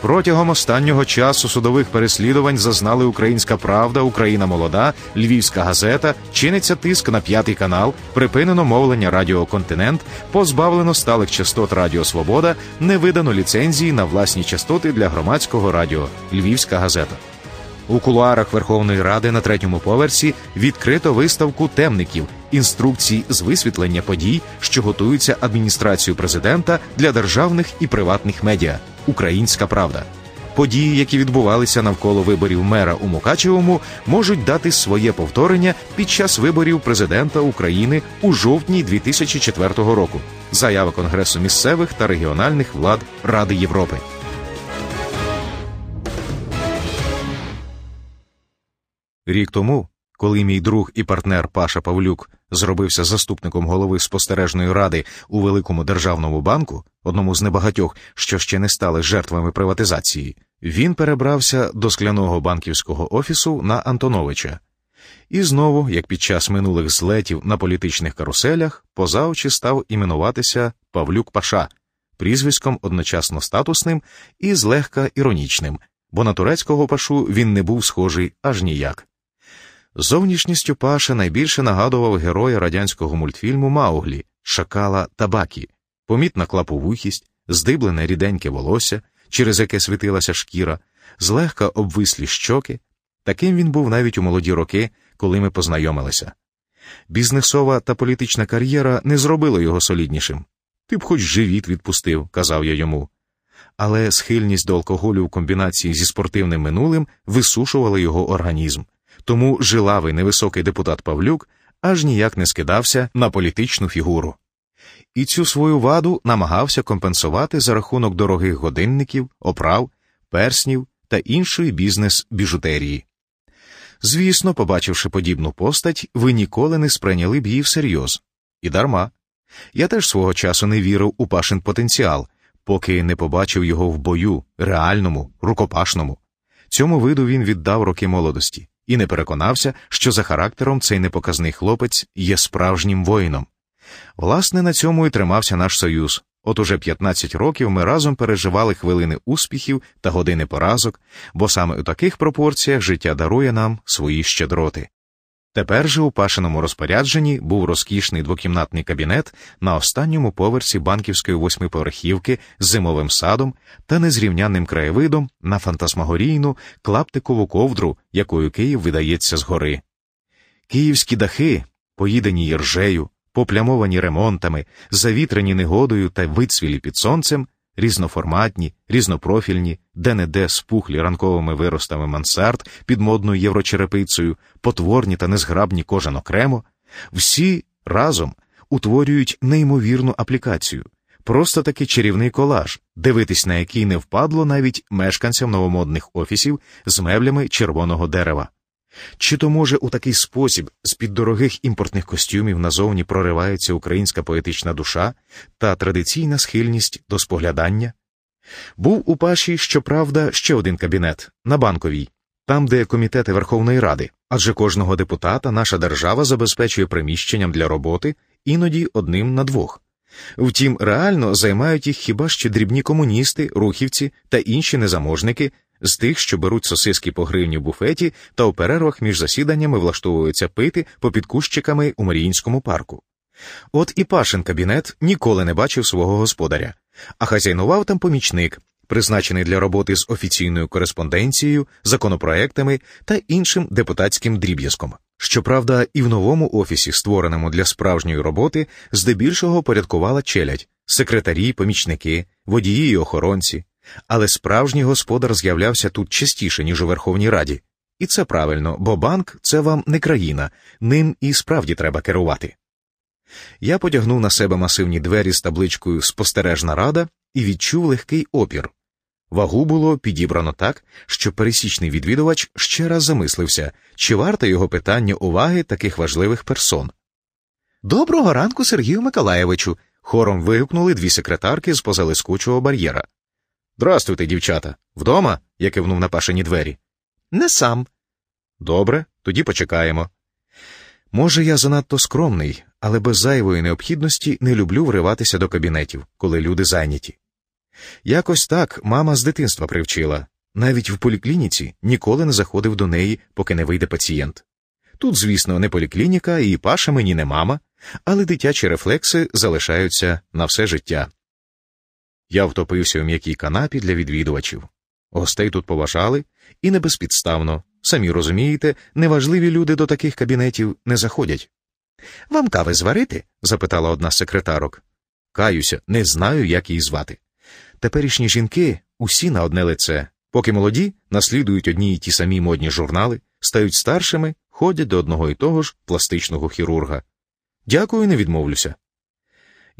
Протягом останнього часу судових переслідувань зазнали Українська Правда, Україна Молода, Львівська газета, чиниться тиск на п'ятий канал, припинено мовлення Радіо Континент, позбавлено сталих частот Радіо Свобода, не видано ліцензії на власні частоти для громадського радіо. Львівська газета. У кулуарах Верховної Ради на третьому поверсі відкрито виставку темників інструкцій з висвітлення подій, що готуються адміністрацією президента для державних і приватних медіа. Українська правда. Події, які відбувалися навколо виборів мера у Мукачевому, можуть дати своє повторення під час виборів президента України у жовтні 2004 року. Заява Конгресу місцевих та регіональних влад Ради Європи. Рік тому, коли мій друг і партнер Паша Павлюк зробився заступником голови спостережної ради у великому державному банку, одному з небагатьох, що ще не стали жертвами приватизації, він перебрався до скляного банківського офісу на Антоновича. І знову, як під час минулих злетів на політичних каруселях, поза очі став іменуватися Павлюк Паша, прізвиськом одночасно статусним і злегка іронічним, бо на турецького пашу він не був схожий аж ніяк. Зовнішністю Паша найбільше нагадував героя радянського мультфільму Мауглі, шакала табакі, помітна клаповухість, здиблене ріденьке волосся, через яке світилася шкіра, злегка обвислі щоки. Таким він був навіть у молоді роки, коли ми познайомилися. Бізнесова та політична кар'єра не зробила його соліднішим. Ти б хоч живіт відпустив, казав я йому. Але схильність до алкоголю в комбінації зі спортивним минулим висушувала його організм тому жилавий невисокий депутат Павлюк аж ніяк не скидався на політичну фігуру. І цю свою ваду намагався компенсувати за рахунок дорогих годинників, оправ, перснів та іншої бізнес-біжутерії. Звісно, побачивши подібну постать, ви ніколи не сприйняли б її всерйоз. І дарма. Я теж свого часу не вірив у пашин потенціал, поки не побачив його в бою, реальному, рукопашному. Цьому виду він віддав роки молодості і не переконався, що за характером цей непоказний хлопець є справжнім воїном. Власне, на цьому і тримався наш союз. От уже 15 років ми разом переживали хвилини успіхів та години поразок, бо саме у таких пропорціях життя дарує нам свої щедроти. Тепер же у пашиному розпорядженні був розкішний двокімнатний кабінет на останньому поверсі банківської восьмиповерхівки з зимовим садом та незрівнянним краєвидом на фантасмагорійну клаптикову ковдру, якою Київ видається згори. Київські дахи, поїдені іржею, поплямовані ремонтами, завітрені негодою та вицвілі під сонцем, різноформатні, різнопрофільні, де-не-де спухлі ранковими виростами мансард під модною єврочерепицею, потворні та незграбні кожен окремо, всі разом утворюють неймовірну аплікацію, просто таки чарівний колаж, дивитись на який не впадло навіть мешканцям новомодних офісів з меблями червоного дерева. Чи то, може, у такий спосіб з під дорогих імпортних костюмів назовні проривається українська поетична душа та традиційна схильність до споглядання? Був у Паші, щоправда, ще один кабінет на банковій, там, де комітети Верховної Ради, адже кожного депутата наша держава забезпечує приміщенням для роботи іноді одним на двох. Втім, реально займають їх хіба що дрібні комуністи, рухівці та інші незаможники, з тих, що беруть сосиски по гривні в буфеті та у перервах між засіданнями влаштовуються пити попід кущиками у Маріїнському парку. От і Пашин кабінет ніколи не бачив свого господаря, а хазяйнував там помічник, призначений для роботи з офіційною кореспонденцією, законопроектами та іншим депутатським дріб'язком. Щоправда, і в новому офісі, створеному для справжньої роботи, здебільшого порядкувала челядь, секретарі, помічники, водії й охоронці, але справжній господар з'являвся тут частіше, ніж у Верховній Раді. І це правильно, бо банк це вам не країна, ним і справді треба керувати. Я потягнув на себе масивні двері з табличкою Спостережна рада і відчув легкий опір. Вагу було підібрано так, що пересічний відвідувач ще раз замислився, чи варте його питання уваги таких важливих персон. Доброго ранку, Сергію Миколаєвичу. хором вигукнули дві секретарки з позалискучого бар'єра. Здрастуйте, дівчата. Вдома? я кивнув на пашені двері. Не сам. Добре, тоді почекаємо. Може, я занадто скромний, але без зайвої необхідності не люблю вриватися до кабінетів, коли люди зайняті. Якось так мама з дитинства привчила. Навіть в поліклініці ніколи не заходив до неї, поки не вийде пацієнт. Тут, звісно, не поліклініка, і паша мені не мама, але дитячі рефлекси залишаються на все життя. Я втопився у м'якій канапі для відвідувачів. Гостей тут поважали і не безпідставно. Самі розумієте, неважливі люди до таких кабінетів не заходять. Вам кави зварити? запитала одна з секретарок. Каюся, не знаю, як її звати. Теперішні жінки усі на одне лице, поки молоді наслідують одні й ті самі модні журнали, стають старшими, ходять до одного і того ж пластичного хірурга. Дякую, не відмовлюся.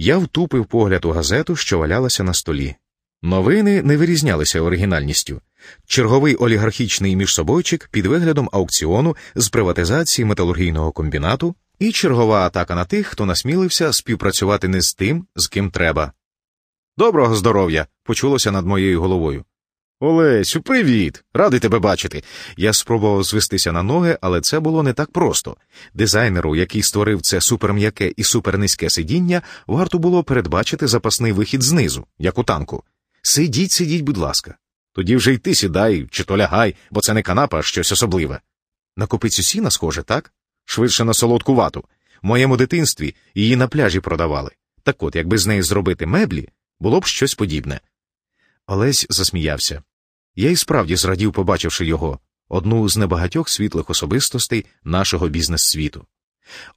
Я втупив погляд у газету, що валялася на столі. Новини не вирізнялися оригінальністю. Черговий олігархічний міжсобойчик під виглядом аукціону з приватизації металургійного комбінату і чергова атака на тих, хто насмілився співпрацювати не з тим, з ким треба. Доброго здоров'я! почулося над моєю головою. Олесю, привіт! Радий тебе бачити. Я спробував звестися на ноги, але це було не так просто. Дизайнеру, який створив це суперм'яке і супернизьке сидіння, варто було передбачити запасний вихід знизу, як у танку. Сидіть, сидіть, будь ласка. Тоді вже й ти сідай, чи то лягай, бо це не канапа, а щось особливе. На копицю сіна схоже, так? Швидше на солодку вату. В моєму дитинстві її на пляжі продавали. Так от, якби з неї зробити меблі, було б щось подібне. Олесь засміявся. Я й справді зрадів, побачивши його, одну з небагатьох світлих особистостей нашого бізнес-світу.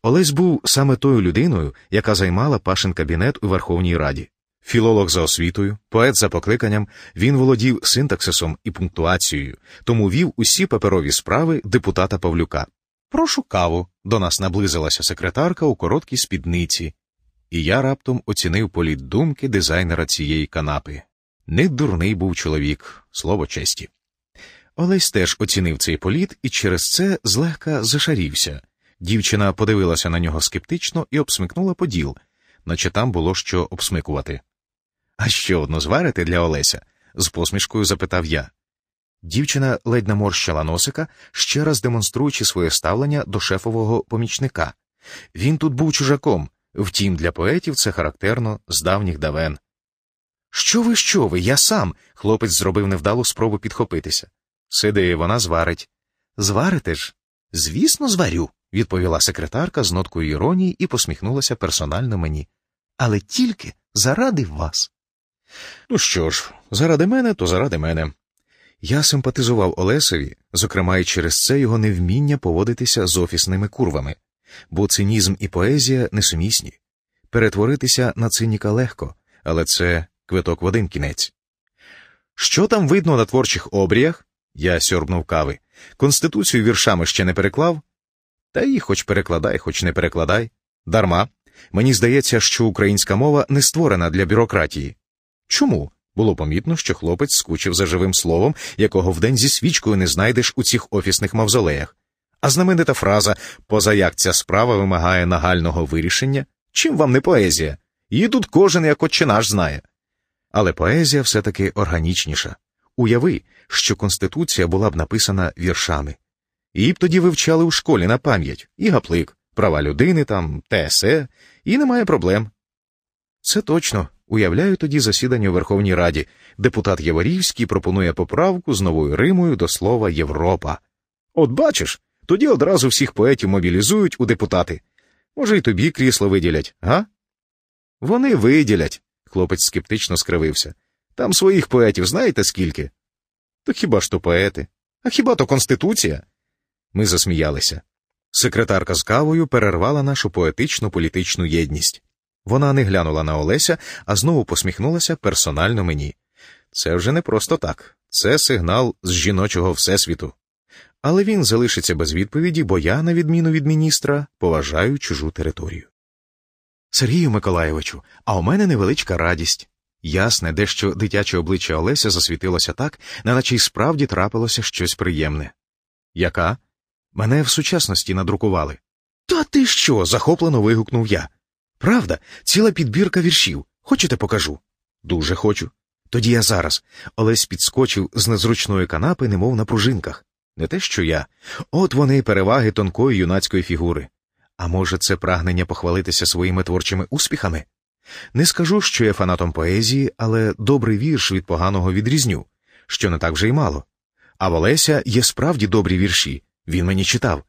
Олесь був саме тою людиною, яка займала пашин кабінет у Верховній Раді. Філолог за освітою, поет за покликанням, він володів синтаксисом і пунктуацією, тому вів усі паперові справи депутата Павлюка. Прошу каву. До нас наблизилася секретарка у короткій спідниці, і я раптом оцінив політ думки дизайнера цієї канапи. Не дурний був чоловік, слово честі. Олесь теж оцінив цей політ і через це злегка зашарівся. Дівчина подивилася на нього скептично і обсмикнула поділ, наче там було що обсмикувати. А що одно зварите для Олеся? з посмішкою запитав я. Дівчина ледь наморщила носика, ще раз демонструючи своє ставлення до шефового помічника. Він тут був чужаком, втім, для поетів це характерно з давніх давен. Що ви, що ви? Я сам. Хлопець зробив невдалу спробу підхопитися. Сиди, вона зварить. Зварите ж? Звісно, зварю, відповіла секретарка з ноткою іронії і посміхнулася персонально мені. Але тільки заради вас. Ну що ж, заради мене, то заради мене. Я симпатизував Олесові, зокрема і через це його невміння поводитися з офісними курвами, бо цинізм і поезія несумісні. Перетворитися на циніка легко, але це квиток в один кінець. Що там видно на творчих обріях? Я сьорбнув кави. Конституцію віршами ще не переклав? Та її хоч перекладай, хоч не перекладай. Дарма. Мені здається, що українська мова не створена для бюрократії. Чому? Було помітно, що хлопець скучив за живим словом, якого вдень зі свічкою не знайдеш у цих офісних мавзолеях. А знаменита фраза поза як ця справа вимагає нагального вирішення. Чим вам не поезія? Її тут кожен як отче наш знає. Але поезія все таки органічніша. Уяви, що Конституція була б написана віршами. Її б тоді вивчали у школі на пам'ять і гаплик, права людини там, ТСЕ, і немає проблем. Це точно. Уявляю тоді засідання у Верховній Раді. Депутат Яворівський пропонує поправку з новою Римою до слова Європа. От бачиш, тоді одразу всіх поетів мобілізують у депутати. Може, й тобі крісло виділять, га? Вони виділять, хлопець скептично скривився. Там своїх поетів знаєте скільки? То хіба ж то поети? А хіба то Конституція? Ми засміялися. Секретарка з кавою перервала нашу поетичну політичну єдність. Вона не глянула на Олеся, а знову посміхнулася персонально мені. Це вже не просто так, це сигнал з жіночого всесвіту. Але він залишиться без відповіді, бо я, на відміну від міністра, поважаю чужу територію. Сергію Миколаєвичу, а у мене невеличка радість. Ясне, дещо дитяче обличчя Олеся засвітилося так, неначе й справді трапилося щось приємне. Яка? Мене в сучасності надрукували. Та ти що? захоплено вигукнув я. Правда, ціла підбірка віршів. Хочете покажу? Дуже хочу. Тоді я зараз. Олесь підскочив з незручної канапи, немов на пружинках. Не те, що я. От вони переваги тонкої юнацької фігури. А може, це прагнення похвалитися своїми творчими успіхами? Не скажу, що я фанатом поезії, але добрий вірш від поганого відрізню, що не так вже й мало. А в Олеся є справді добрі вірші, він мені читав.